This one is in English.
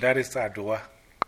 that is Adwa.